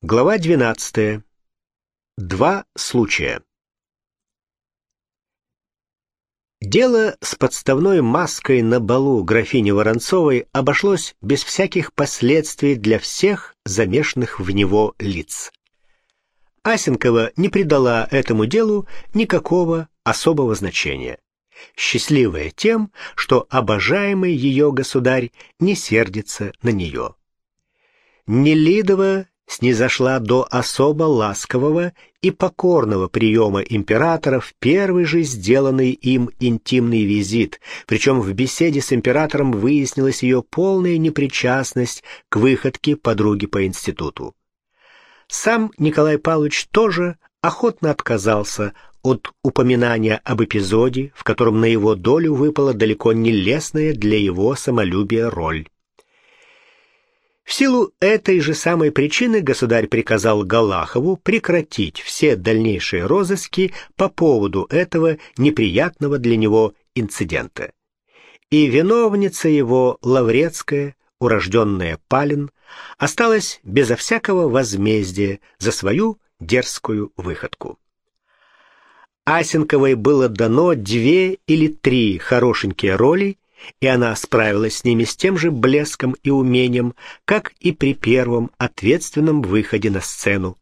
Глава 12. Два случая. Дело с подставной маской на балу графини Воронцовой обошлось без всяких последствий для всех замешанных в него лиц. Асенкова не придала этому делу никакого особого значения, счастливая тем, что обожаемый ее государь не сердится на нее. Нелидова снизошла до особо ласкового и покорного приема императора в первый же сделанный им интимный визит, причем в беседе с императором выяснилась ее полная непричастность к выходке подруги по институту. Сам Николай Павлович тоже охотно отказался от упоминания об эпизоде, в котором на его долю выпала далеко не лестная для его самолюбия роль. В силу этой же самой причины государь приказал Галахову прекратить все дальнейшие розыски по поводу этого неприятного для него инцидента. И виновница его, Лаврецкая, урожденная Палин, осталась безо всякого возмездия за свою дерзкую выходку. Асенковой было дано две или три хорошенькие роли, и она справилась с ними с тем же блеском и умением, как и при первом ответственном выходе на сцену.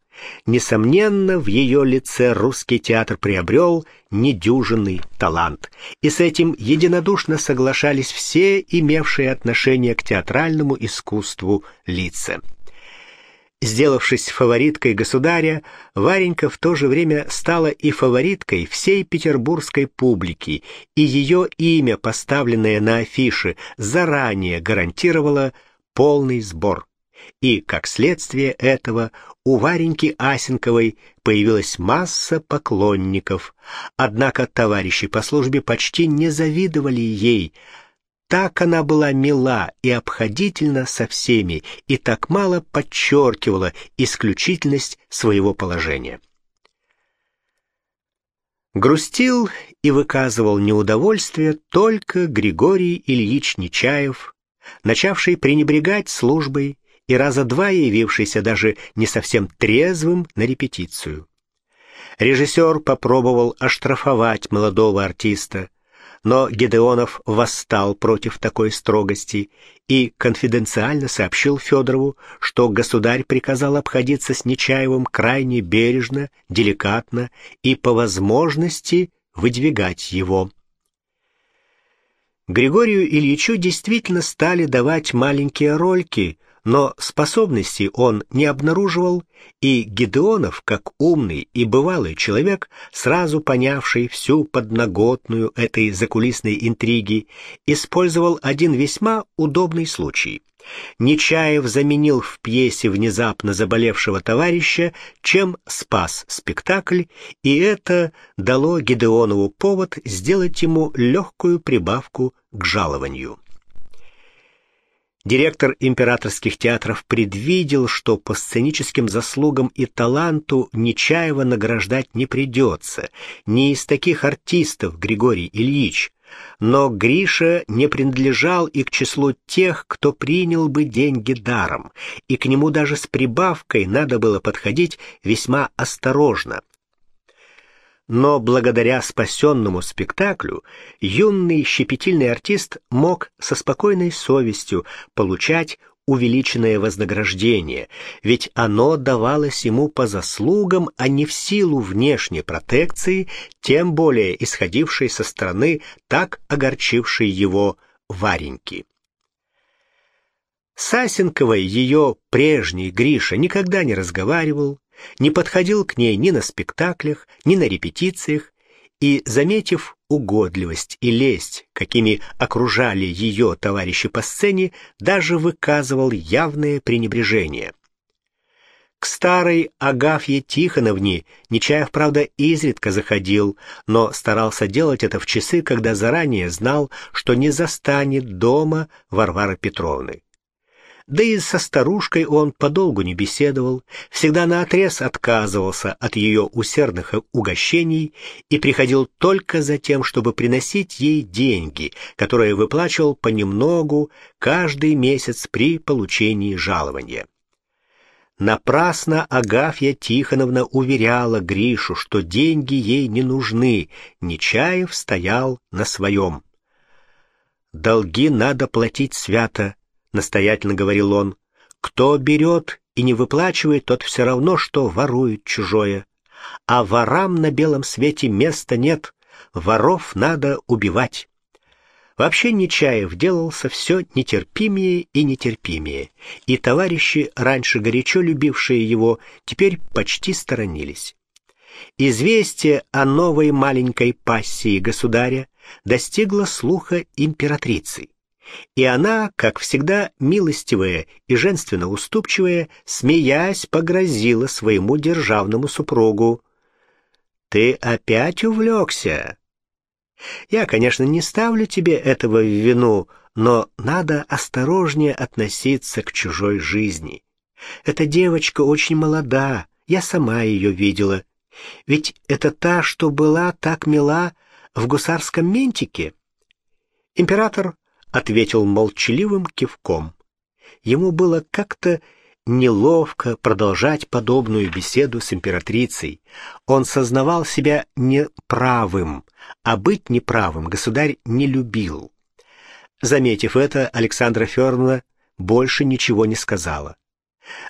Несомненно, в ее лице русский театр приобрел недюжинный талант, и с этим единодушно соглашались все имевшие отношение к театральному искусству лица. Сделавшись фавориткой государя, Варенька в то же время стала и фавориткой всей петербургской публики, и ее имя, поставленное на афише, заранее гарантировало полный сбор. И, как следствие этого, у Вареньки Асенковой появилась масса поклонников, однако товарищи по службе почти не завидовали ей – так она была мила и обходительна со всеми и так мало подчеркивала исключительность своего положения. Грустил и выказывал неудовольствие только Григорий Ильич Нечаев, начавший пренебрегать службой и раза два явившийся даже не совсем трезвым на репетицию. Режиссер попробовал оштрафовать молодого артиста, но Гедеонов восстал против такой строгости и конфиденциально сообщил Федорову, что государь приказал обходиться с Нечаевым крайне бережно, деликатно и по возможности выдвигать его. Григорию Ильичу действительно стали давать маленькие рольки, но способностей он не обнаруживал, и Гедеонов, как умный и бывалый человек, сразу понявший всю подноготную этой закулисной интриги, использовал один весьма удобный случай. Нечаев заменил в пьесе внезапно заболевшего товарища, чем спас спектакль, и это дало Гедеонову повод сделать ему легкую прибавку к жалованию. Директор императорских театров предвидел, что по сценическим заслугам и таланту Нечаева награждать не придется. Не из таких артистов Григорий Ильич. Но Гриша не принадлежал и к числу тех, кто принял бы деньги даром, и к нему даже с прибавкой надо было подходить весьма осторожно, но благодаря спасенному спектаклю юный щепетильный артист мог со спокойной совестью получать увеличенное вознаграждение, ведь оно давалось ему по заслугам, а не в силу внешней протекции, тем более исходившей со стороны так огорчившей его Вареньки. Сасенковой ее прежний Гриша никогда не разговаривал, не подходил к ней ни на спектаклях, ни на репетициях, и, заметив угодливость и лесть, какими окружали ее товарищи по сцене, даже выказывал явное пренебрежение. К старой Агафье Тихоновне Нечаев, правда, изредка заходил, но старался делать это в часы, когда заранее знал, что не застанет дома Варвары Петровны. Да и со старушкой он подолгу не беседовал, всегда наотрез отказывался от ее усердных угощений и приходил только за тем, чтобы приносить ей деньги, которые выплачивал понемногу каждый месяц при получении жалования. Напрасно Агафья Тихоновна уверяла Гришу, что деньги ей не нужны. Нечаев стоял на своем. «Долги надо платить свято», — настоятельно говорил он. «Кто берет и не выплачивает, тот все равно, что ворует чужое. А ворам на белом свете места нет, воров надо убивать». Вообще Нечаев делался все нетерпимее и нетерпимее, и товарищи, раньше горячо любившие его, теперь почти сторонились. Известие о новой маленькой пассии государя достигло слуха императрицы, и она, как всегда милостивая и женственно уступчивая, смеясь, погрозила своему державному супругу. «Ты опять увлекся?» Я, конечно, не ставлю тебе этого в вину, но надо осторожнее относиться к чужой жизни. Эта девочка очень молода, я сама ее видела. Ведь это та, что была так мила в гусарском ментике. Император ответил молчаливым кивком. Ему было как-то неловко продолжать подобную беседу с императрицей. Он сознавал себя неправым, а быть неправым государь не любил. Заметив это, Александра Федоровна больше ничего не сказала.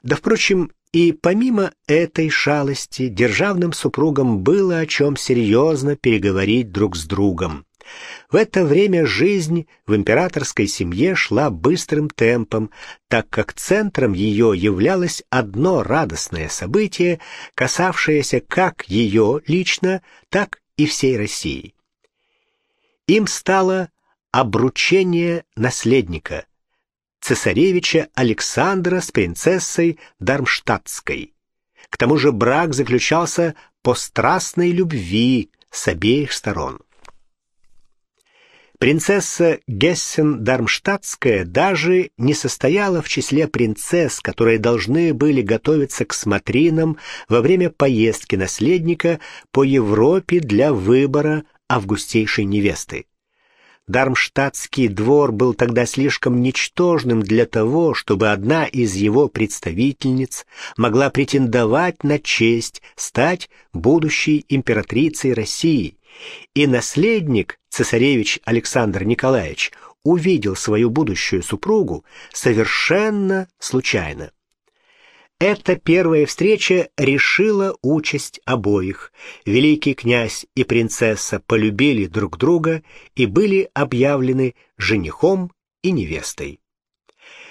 Да, впрочем, и помимо этой шалости, державным супругам было о чем серьезно переговорить друг с другом. В это время жизнь в императорской семье шла быстрым темпом, так как центром ее являлось одно радостное событие, касавшееся как ее лично, так и всей России. Им стало обручение наследника, цесаревича Александра с принцессой Дармштадтской. К тому же брак заключался по страстной любви с обеих сторон. Принцесса Гессен-Дармштадтская даже не состояла в числе принцесс, которые должны были готовиться к смотринам во время поездки наследника по Европе для выбора августейшей невесты. Дармштадтский двор был тогда слишком ничтожным для того, чтобы одна из его представительниц могла претендовать на честь стать будущей императрицей России, и наследник, цесаревич Александр Николаевич, увидел свою будущую супругу совершенно случайно. Эта первая встреча решила участь обоих. Великий князь и принцесса полюбили друг друга и были объявлены женихом и невестой.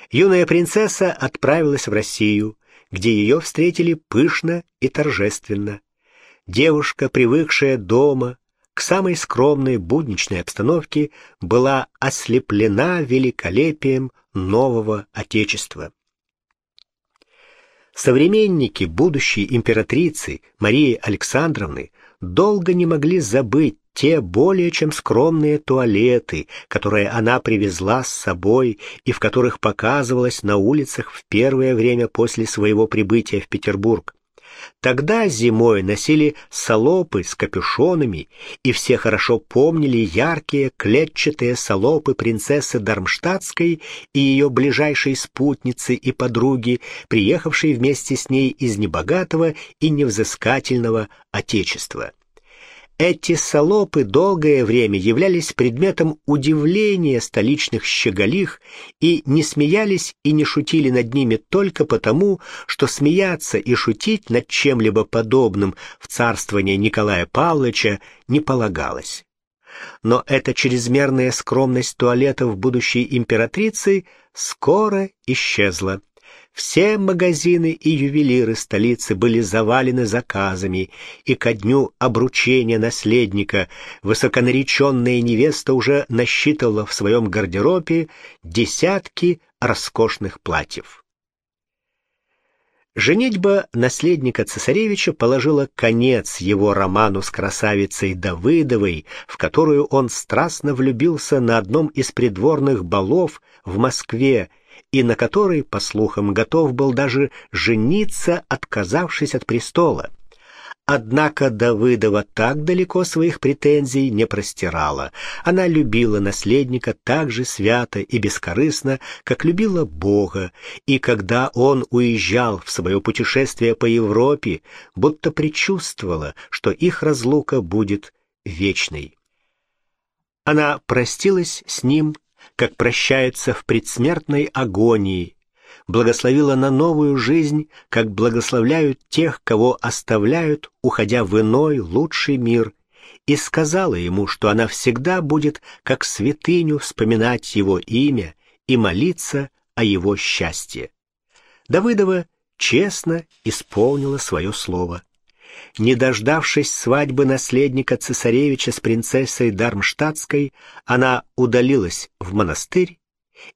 Юная принцесса отправилась в Россию, где ее встретили пышно и торжественно. Девушка, привыкшая дома, к самой скромной будничной обстановке, была ослеплена великолепием нового Отечества. Современники будущей императрицы Марии Александровны долго не могли забыть те более чем скромные туалеты, которые она привезла с собой и в которых показывалась на улицах в первое время после своего прибытия в Петербург. Тогда зимой носили салопы с капюшонами, и все хорошо помнили яркие клетчатые салопы принцессы Дармштадтской и ее ближайшей спутницы и подруги, приехавшей вместе с ней из небогатого и невзыскательного отечества. Эти салопы долгое время являлись предметом удивления столичных щеголих и не смеялись и не шутили над ними только потому, что смеяться и шутить над чем-либо подобным в царствовании Николая Павловича не полагалось. Но эта чрезмерная скромность туалетов будущей императрицы скоро исчезла. Все магазины и ювелиры столицы были завалены заказами, и ко дню обручения наследника высоконареченная невеста уже насчитывала в своем гардеробе десятки роскошных платьев. Женитьба наследника цесаревича положила конец его роману с красавицей Давыдовой, в которую он страстно влюбился на одном из придворных балов в Москве и на которой, по слухам, готов был даже жениться, отказавшись от престола. Однако Давыдова так далеко своих претензий не простирала. Она любила наследника так же свято и бескорыстно, как любила Бога, и когда он уезжал в свое путешествие по Европе, будто предчувствовала, что их разлука будет вечной. Она простилась с ним, как прощается в предсмертной агонии, благословила на новую жизнь, как благословляют тех, кого оставляют, уходя в иной, лучший мир, и сказала ему, что она всегда будет, как святыню, вспоминать его имя и молиться о его счастье. Давыдова честно исполнила свое слово. Не дождавшись свадьбы наследника цесаревича с принцессой Дармштадтской, она удалилась в монастырь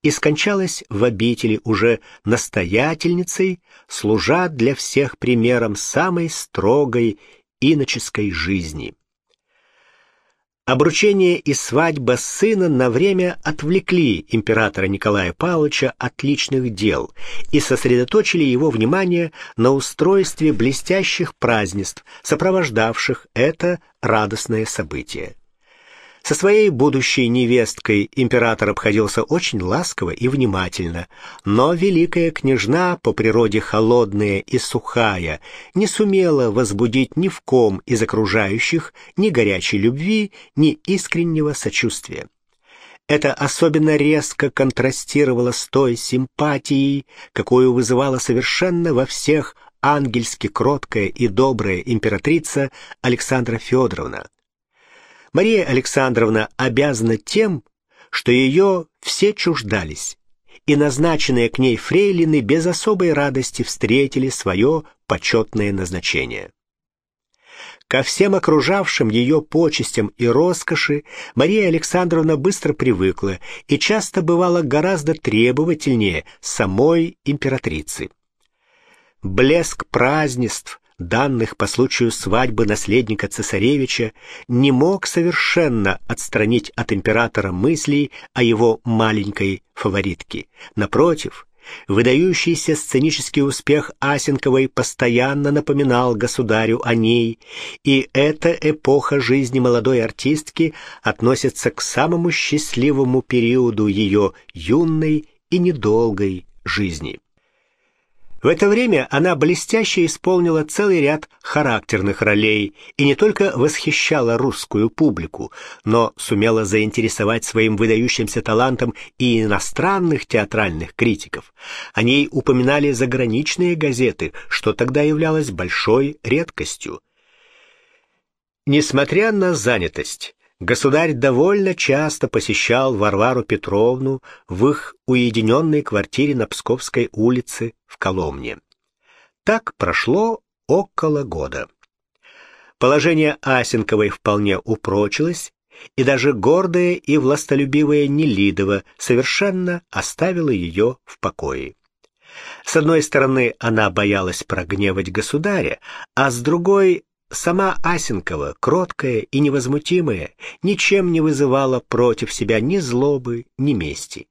и скончалась в обители уже настоятельницей, служа для всех примером самой строгой иноческой жизни. Обручение и свадьба сына на время отвлекли императора Николая Павловича от личных дел и сосредоточили его внимание на устройстве блестящих празднеств, сопровождавших это радостное событие. Со своей будущей невесткой император обходился очень ласково и внимательно, но великая княжна, по природе холодная и сухая, не сумела возбудить ни в ком из окружающих ни горячей любви, ни искреннего сочувствия. Это особенно резко контрастировало с той симпатией, какую вызывала совершенно во всех ангельски кроткая и добрая императрица Александра Федоровна. Мария Александровна обязана тем, что ее все чуждались, и назначенные к ней фрейлины без особой радости встретили свое почетное назначение. Ко всем окружавшим ее почестям и роскоши Мария Александровна быстро привыкла и часто бывала гораздо требовательнее самой императрицы. Блеск празднеств, данных по случаю свадьбы наследника цесаревича, не мог совершенно отстранить от императора мыслей о его маленькой фаворитке. Напротив, выдающийся сценический успех Асенковой постоянно напоминал государю о ней, и эта эпоха жизни молодой артистки относится к самому счастливому периоду ее юной и недолгой жизни. В это время она блестяще исполнила целый ряд характерных ролей и не только восхищала русскую публику, но сумела заинтересовать своим выдающимся талантом и иностранных театральных критиков. О ней упоминали заграничные газеты, что тогда являлось большой редкостью. Несмотря на занятость, Государь довольно часто посещал Варвару Петровну в их уединенной квартире на Псковской улице в Коломне. Так прошло около года. Положение Асенковой вполне упрочилось, и даже гордая и властолюбивая Нелидова совершенно оставила ее в покое. С одной стороны, она боялась прогневать государя, а с другой Сама Асенкова, кроткая и невозмутимая, ничем не вызывала против себя ни злобы, ни мести.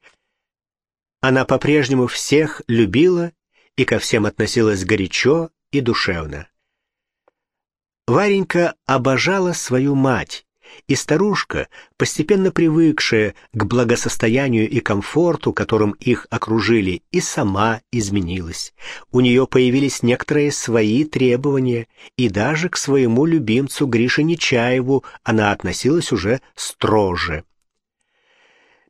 Она по-прежнему всех любила и ко всем относилась горячо и душевно. Варенька обожала свою мать и старушка, постепенно привыкшая к благосостоянию и комфорту, которым их окружили, и сама изменилась. У нее появились некоторые свои требования, и даже к своему любимцу Грише Нечаеву она относилась уже строже.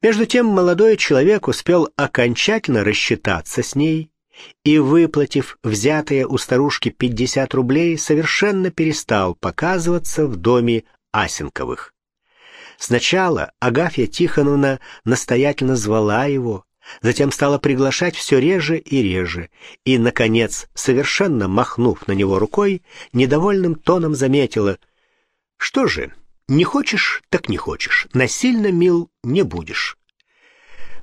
Между тем молодой человек успел окончательно рассчитаться с ней, и, выплатив взятые у старушки 50 рублей, совершенно перестал показываться в доме Асенковых. Сначала Агафья Тихоновна настоятельно звала его, затем стала приглашать все реже и реже, и, наконец, совершенно махнув на него рукой, недовольным тоном заметила, «Что же, не хочешь, так не хочешь, насильно мил не будешь».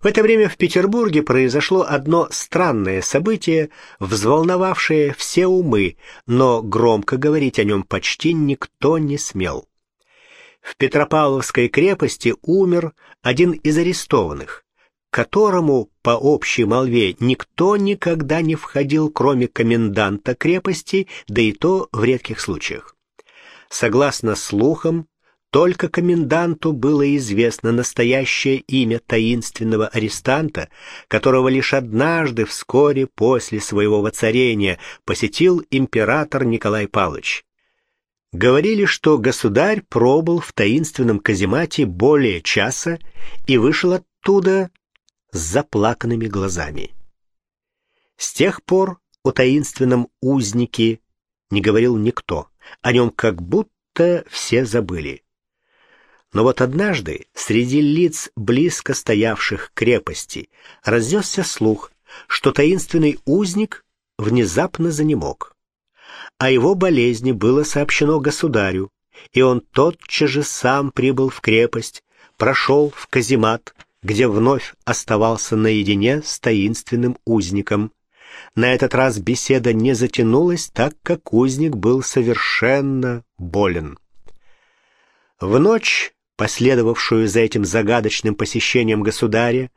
В это время в Петербурге произошло одно странное событие, взволновавшее все умы, но громко говорить о нем почти никто не смел. В Петропавловской крепости умер один из арестованных, которому, по общей молве, никто никогда не входил, кроме коменданта крепости, да и то в редких случаях. Согласно слухам, только коменданту было известно настоящее имя таинственного арестанта, которого лишь однажды вскоре после своего воцарения посетил император Николай Павлович. Говорили, что государь пробыл в таинственном каземате более часа и вышел оттуда с заплаканными глазами. С тех пор о таинственном узнике не говорил никто, о нем как будто все забыли. Но вот однажды среди лиц, близко стоявших крепости, разнесся слух, что таинственный узник внезапно занемог. О его болезни было сообщено государю, и он тотчас же сам прибыл в крепость, прошел в каземат, где вновь оставался наедине с таинственным узником. На этот раз беседа не затянулась, так как узник был совершенно болен. В ночь последовавшую за этим загадочным посещением государя,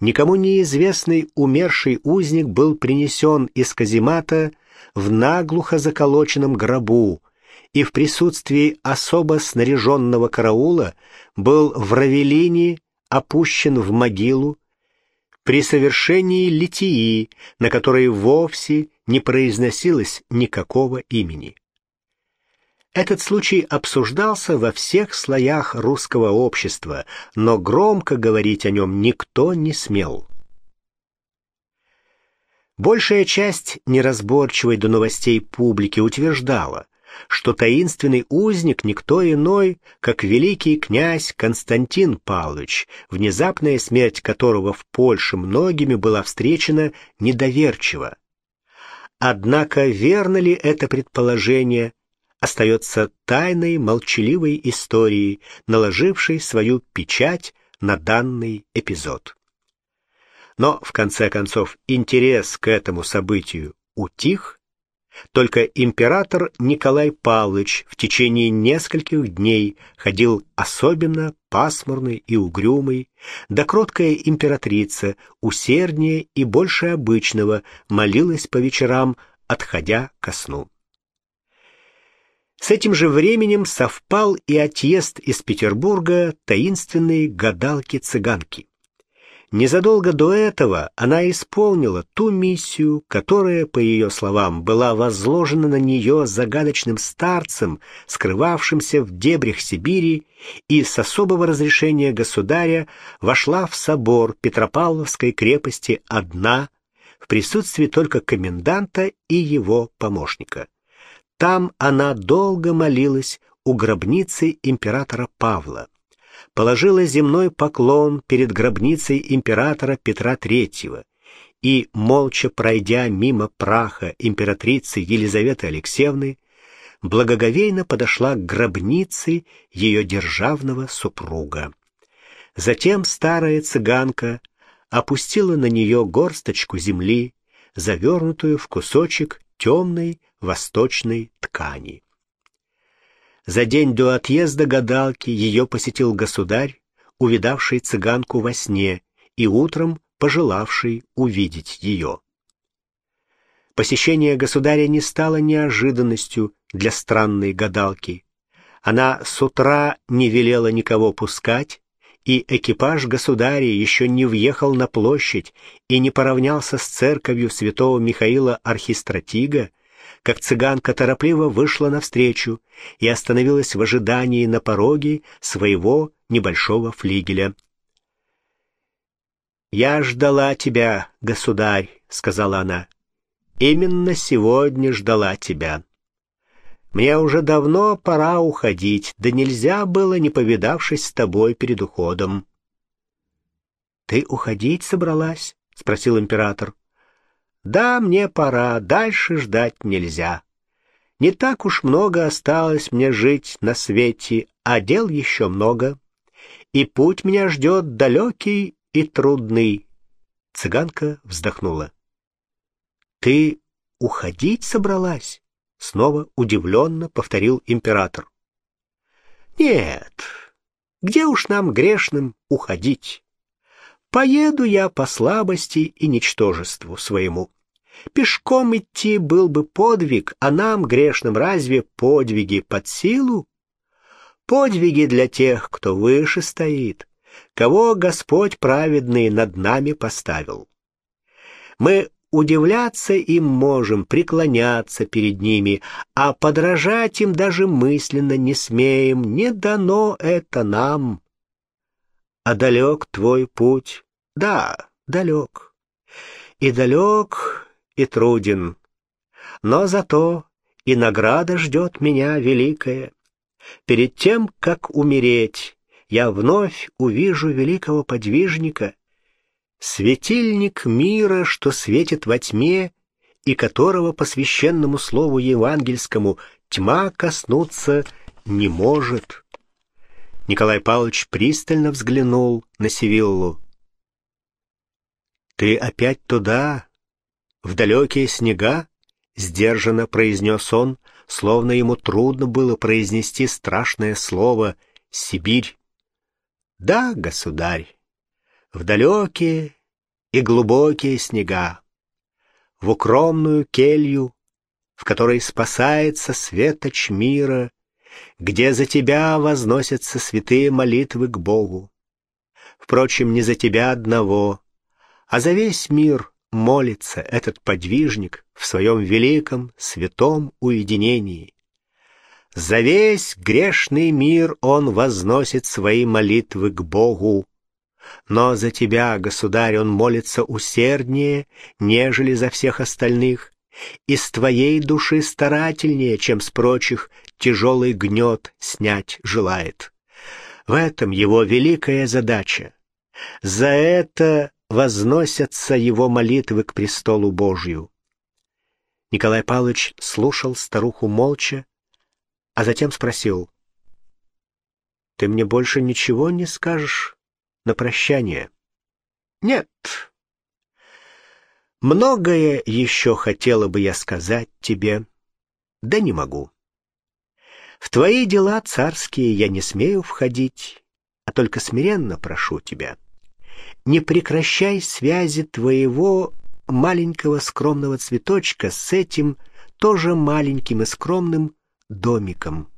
никому неизвестный умерший узник был принесен из каземата в наглухо заколоченном гробу и в присутствии особо снаряженного караула был в Равелине опущен в могилу при совершении литии, на которой вовсе не произносилось никакого имени. Этот случай обсуждался во всех слоях русского общества, но громко говорить о нем никто не смел. Большая часть неразборчивой до новостей публики утверждала, что таинственный узник никто иной, как великий князь Константин Павлович, внезапная смерть которого в Польше многими была встречена недоверчиво. Однако верно ли это предположение, остается тайной молчаливой историей, наложившей свою печать на данный эпизод. Но, в конце концов, интерес к этому событию утих, только император Николай Павлович в течение нескольких дней ходил особенно пасмурный и угрюмый, да кроткая императрица усерднее и больше обычного молилась по вечерам, отходя ко сну. С этим же временем совпал и отъезд из Петербурга таинственной гадалки-цыганки. Незадолго до этого она исполнила ту миссию, которая, по ее словам, была возложена на нее загадочным старцем, скрывавшимся в дебрях Сибири, и с особого разрешения государя вошла в собор Петропавловской крепости одна, в присутствии только коменданта и его помощника. Там она долго молилась у гробницы императора Павла, положила земной поклон перед гробницей императора Петра III и, молча пройдя мимо праха императрицы Елизаветы Алексеевны, благоговейно подошла к гробнице ее державного супруга. Затем старая цыганка опустила на нее горсточку земли, завернутую в кусочек темной восточной ткани. За день до отъезда гадалки ее посетил государь, увидавший цыганку во сне и утром пожелавший увидеть ее. Посещение государя не стало неожиданностью для странной гадалки. Она с утра не велела никого пускать, и экипаж государя еще не въехал на площадь и не поравнялся с церковью святого Михаила Архистратига, как цыганка торопливо вышла навстречу и остановилась в ожидании на пороге своего небольшого флигеля. «Я ждала тебя, государь», — сказала она. «Именно сегодня ждала тебя. Мне уже давно пора уходить, да нельзя было, не повидавшись с тобой перед уходом». «Ты уходить собралась?» — спросил император. Да, мне пора, дальше ждать нельзя. Не так уж много осталось мне жить на свете, а дел еще много. И путь меня ждет далекий и трудный. Цыганка вздохнула. Ты уходить собралась? Снова удивленно повторил император. Нет, где уж нам грешным уходить? Поеду я по слабости и ничтожеству своему. Пешком идти был бы подвиг, а нам, грешным, разве подвиги под силу? Подвиги для тех, кто выше стоит, кого Господь праведный над нами поставил. Мы удивляться им можем, преклоняться перед ними, а подражать им даже мысленно не смеем, не дано это нам. А далек твой путь? Да, далек. И далек, и труден. Но зато и награда ждет меня великая. Перед тем, как умереть, я вновь увижу великого подвижника, светильник мира, что светит во тьме, и которого по священному слову евангельскому тьма коснуться не может. Николай Павлович пристально взглянул на Севиллу. «Ты опять туда, в далекие снега?» — сдержанно произнес он, словно ему трудно было произнести страшное слово «Сибирь». «Да, государь, в далекие и глубокие снега, в укромную келью, в которой спасается светоч мира, где за тебя возносятся святые молитвы к Богу. Впрочем, не за тебя одного, а за весь мир молится этот подвижник в своем великом святом уединении. За весь грешный мир он возносит свои молитвы к Богу. Но за тебя, государь, он молится усерднее, нежели за всех остальных, и с твоей души старательнее, чем с прочих, тяжелый гнет снять желает. В этом его великая задача. За это возносятся его молитвы к престолу Божью. Николай Павлович слушал старуху молча, а затем спросил, «Ты мне больше ничего не скажешь на прощание?» «Нет, Многое еще хотела бы я сказать тебе, да не могу. В твои дела царские я не смею входить, а только смиренно прошу тебя. Не прекращай связи твоего маленького скромного цветочка с этим тоже маленьким и скромным домиком.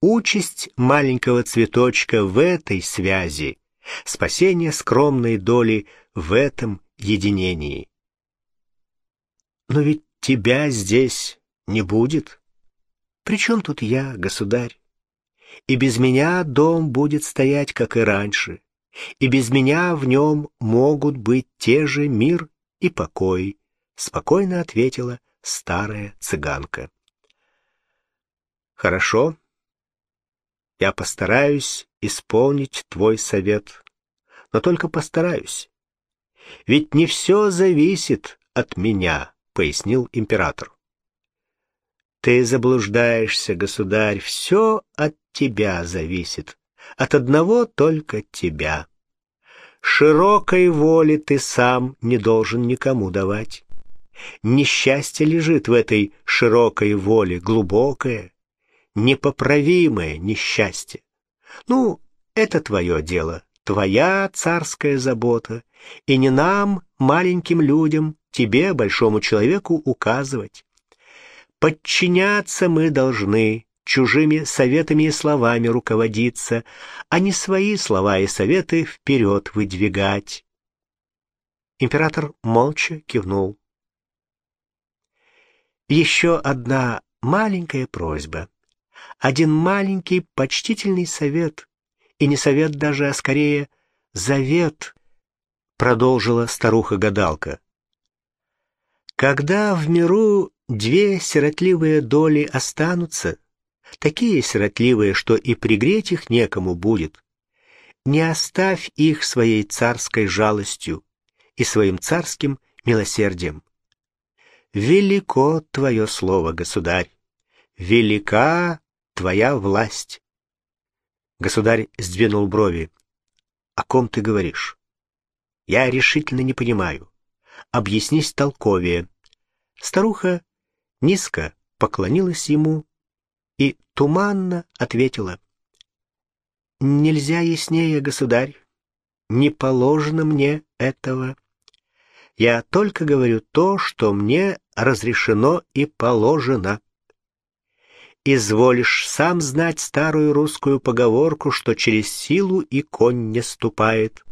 Участь маленького цветочка в этой связи, спасение скромной доли в этом единении. Но ведь тебя здесь не будет. Причем тут я, государь? И без меня дом будет стоять, как и раньше, и без меня в нем могут быть те же мир и покой, — спокойно ответила старая цыганка. Хорошо, я постараюсь исполнить твой совет, но только постараюсь. Ведь не все зависит от меня, пояснил император. Ты заблуждаешься, государь, все от тебя зависит, от одного только тебя. Широкой воли ты сам не должен никому давать. Несчастье лежит в этой широкой воле, глубокое, непоправимое несчастье. Ну, это твое дело твоя царская забота, и не нам, маленьким людям, тебе, большому человеку, указывать. Подчиняться мы должны, чужими советами и словами руководиться, а не свои слова и советы вперед выдвигать. Император молча кивнул. Еще одна маленькая просьба, один маленький почтительный совет и не совет даже, а скорее завет, продолжила старуха-гадалка. Когда в миру две сиротливые доли останутся, такие сиротливые, что и пригреть их некому будет, не оставь их своей царской жалостью и своим царским милосердием. Велико твое слово, государь, велика твоя власть. Государь сдвинул брови. «О ком ты говоришь?» «Я решительно не понимаю. Объяснись толковее». Старуха низко поклонилась ему и туманно ответила. «Нельзя яснее, государь. Не положено мне этого. Я только говорю то, что мне разрешено и положено. Изволишь сам знать старую русскую поговорку, что через силу и конь не ступает.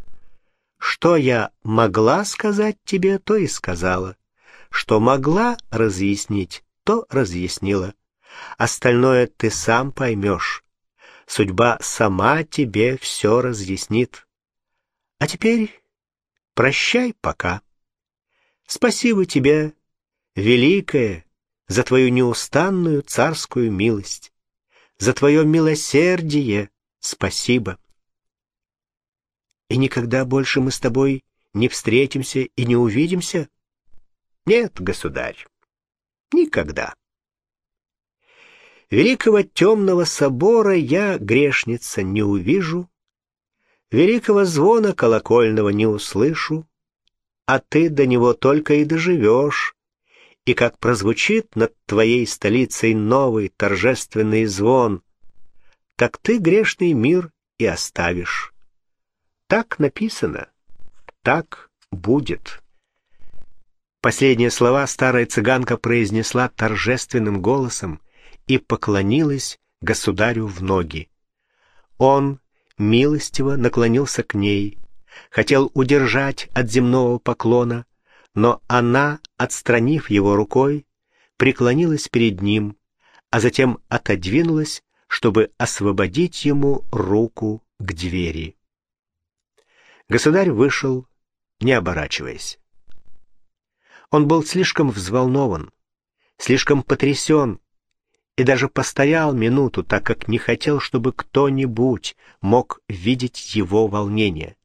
Что я могла сказать тебе, то и сказала. Что могла разъяснить, то разъяснила. Остальное ты сам поймешь. Судьба сама тебе все разъяснит. А теперь прощай пока. Спасибо тебе, великое, за твою неустанную царскую милость, за твое милосердие спасибо. И никогда больше мы с тобой не встретимся и не увидимся? Нет, государь, никогда. Великого темного собора я, грешница, не увижу, великого звона колокольного не услышу, а ты до него только и доживешь, и как прозвучит над твоей столицей новый торжественный звон, так ты грешный мир и оставишь. Так написано, так будет. Последние слова старая цыганка произнесла торжественным голосом и поклонилась государю в ноги. Он милостиво наклонился к ней, хотел удержать от земного поклона, но она, отстранив его рукой, преклонилась перед ним, а затем отодвинулась, чтобы освободить ему руку к двери. Государь вышел, не оборачиваясь. Он был слишком взволнован, слишком потрясен, и даже постоял минуту, так как не хотел, чтобы кто-нибудь мог видеть его волнение.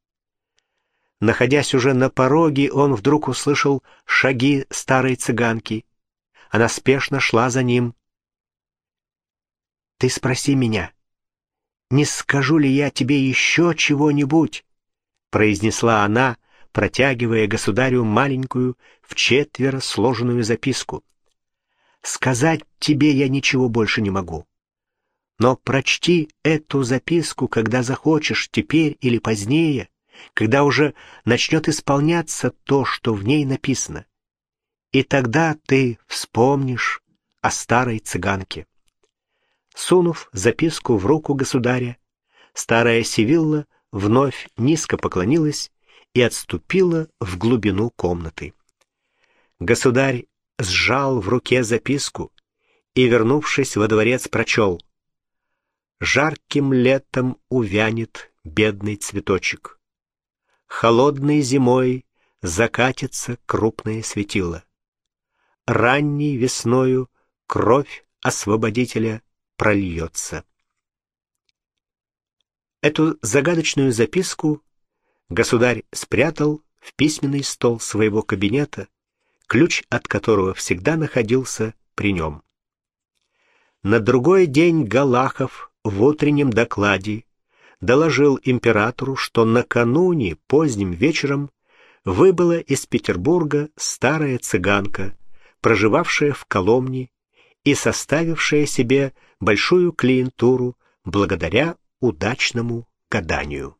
Находясь уже на пороге, он вдруг услышал шаги старой цыганки. Она спешно шла за ним. «Ты спроси меня, не скажу ли я тебе еще чего-нибудь?» произнесла она, протягивая государю маленькую, в четверо сложенную записку. «Сказать тебе я ничего больше не могу. Но прочти эту записку, когда захочешь, теперь или позднее» когда уже начнет исполняться то, что в ней написано. И тогда ты вспомнишь о старой цыганке. Сунув записку в руку государя, старая Сивилла вновь низко поклонилась и отступила в глубину комнаты. Государь сжал в руке записку и, вернувшись во дворец, прочел «Жарким летом увянет бедный цветочек холодной зимой закатится крупное светило. Ранней весною кровь освободителя прольется. Эту загадочную записку государь спрятал в письменный стол своего кабинета, ключ от которого всегда находился при нем. На другой день Галахов в утреннем докладе доложил императору, что накануне поздним вечером выбыла из Петербурга старая цыганка, проживавшая в Коломне и составившая себе большую клиентуру благодаря удачному гаданию.